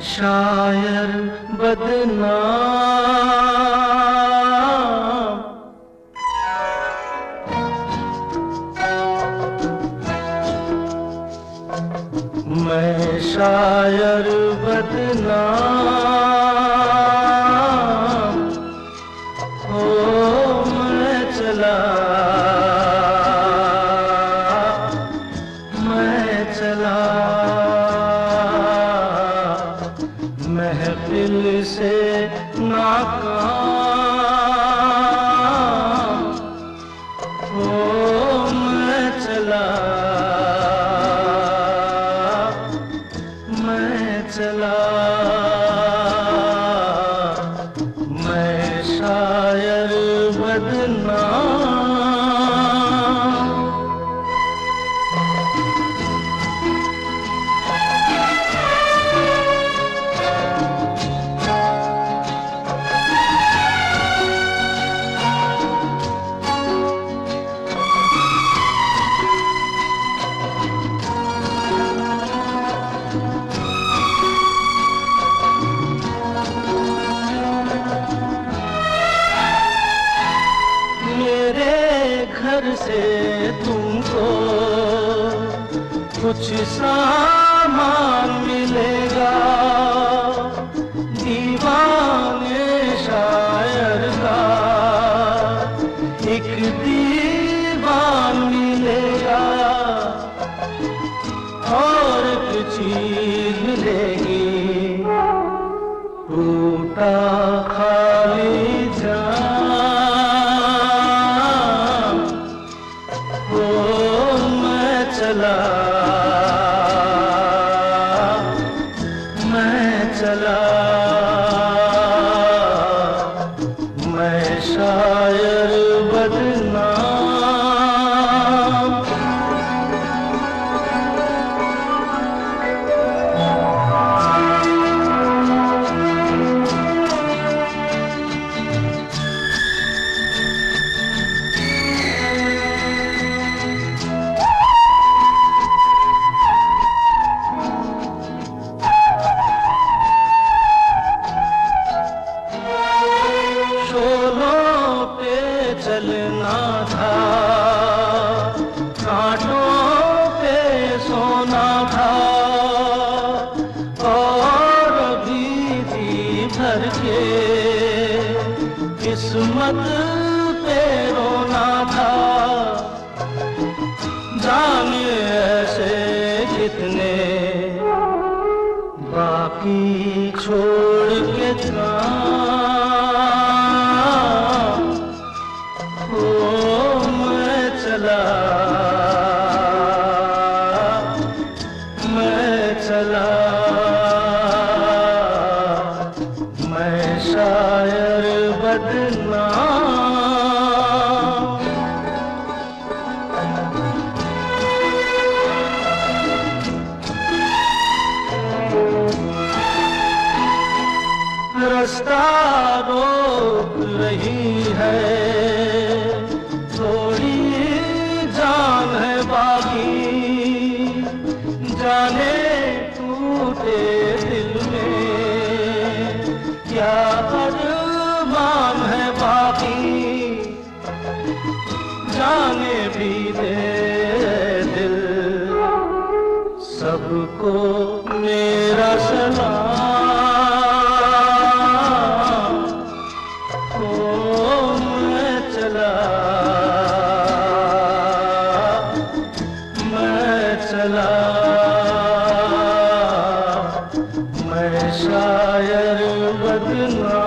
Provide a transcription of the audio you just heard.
शायर बदनाम। मैं शायर बदनाम। हो मैं चला। मैं चला। से नाकाम कुछ सामान मिलेगा। दीवाने शायर का एक दीवान मिलेगा। और एक चीज़ मिलेगी। टूटा खाली था। कांटों पे सोना था। और किस्मत पे रोना था। कितने बाकी छोड़ के चला। मैं चला। मैं शायर बदनाम रास्ता रोक रही है। अरमान है भी दे दिल। सबको मेरा सलाम। बदनाम ओ